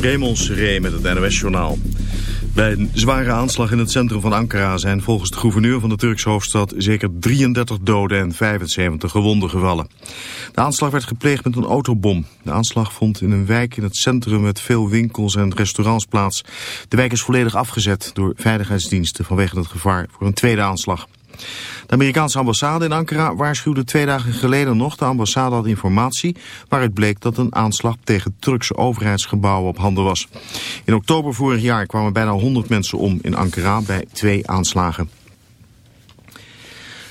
Raymond Seré met het NOS-journaal. Bij een zware aanslag in het centrum van Ankara zijn volgens de gouverneur van de Turkse hoofdstad zeker 33 doden en 75 gewonden gevallen. De aanslag werd gepleegd met een autobom. De aanslag vond in een wijk in het centrum met veel winkels en restaurants plaats. De wijk is volledig afgezet door veiligheidsdiensten vanwege het gevaar voor een tweede aanslag. De Amerikaanse ambassade in Ankara waarschuwde twee dagen geleden nog. De ambassade had informatie waaruit bleek dat een aanslag tegen Turkse overheidsgebouwen op handen was. In oktober vorig jaar kwamen bijna 100 mensen om in Ankara bij twee aanslagen.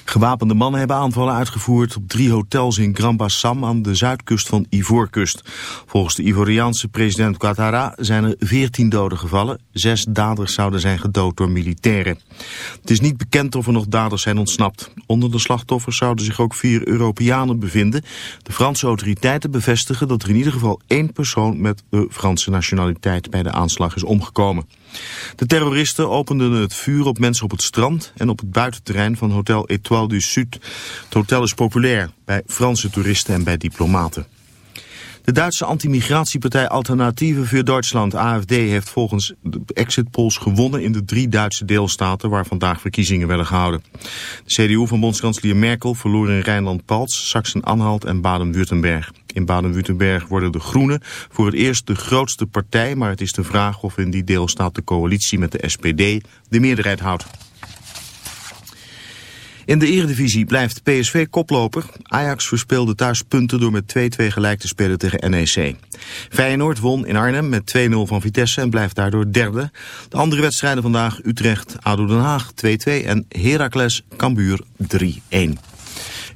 Gewapende mannen hebben aanvallen uitgevoerd op drie hotels in Grand Bassam aan de zuidkust van Ivoorkust. Volgens de Ivoriaanse president Ouattara zijn er veertien doden gevallen. Zes daders zouden zijn gedood door militairen. Het is niet bekend of er nog daders zijn ontsnapt. Onder de slachtoffers zouden zich ook vier Europeanen bevinden. De Franse autoriteiten bevestigen dat er in ieder geval één persoon met de Franse nationaliteit bij de aanslag is omgekomen. De terroristen openden het vuur op mensen op het strand en op het buitenterrein van Hotel Étoile du Sud. Het hotel is populair bij Franse toeristen en bij diplomaten. De Duitse antimigratiepartij Alternatieve voor Duitsland, AFD, heeft volgens de exit polls gewonnen in de drie Duitse deelstaten waar vandaag verkiezingen werden gehouden. De CDU van bondskanselier Merkel verloor in Rijnland-Palts, Sachsen-Anhalt en Baden-Württemberg. In Baden-Württemberg worden de Groenen voor het eerst de grootste partij, maar het is de vraag of in die deelstaat de coalitie met de SPD de meerderheid houdt. In de eredivisie blijft PSV koploper. Ajax verspeelde thuis punten door met 2-2 gelijk te spelen tegen NEC. Feyenoord won in Arnhem met 2-0 van Vitesse en blijft daardoor derde. De andere wedstrijden vandaag Utrecht, ADO Den Haag 2-2 en Heracles Cambuur 3-1.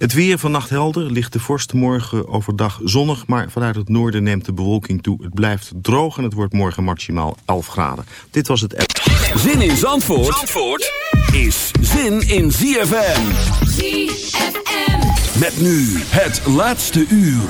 Het weer vannacht helder, ligt de vorst morgen overdag zonnig, maar vanuit het noorden neemt de bewolking toe. Het blijft droog en het wordt morgen maximaal 11 graden. Dit was het app. Zin in Zandvoort, Zandvoort is zin in ZFM. ZFM. Met nu het laatste uur.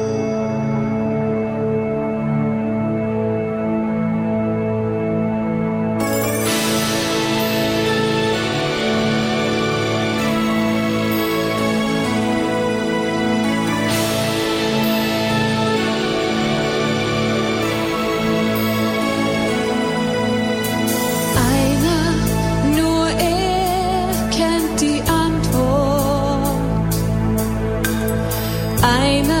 才能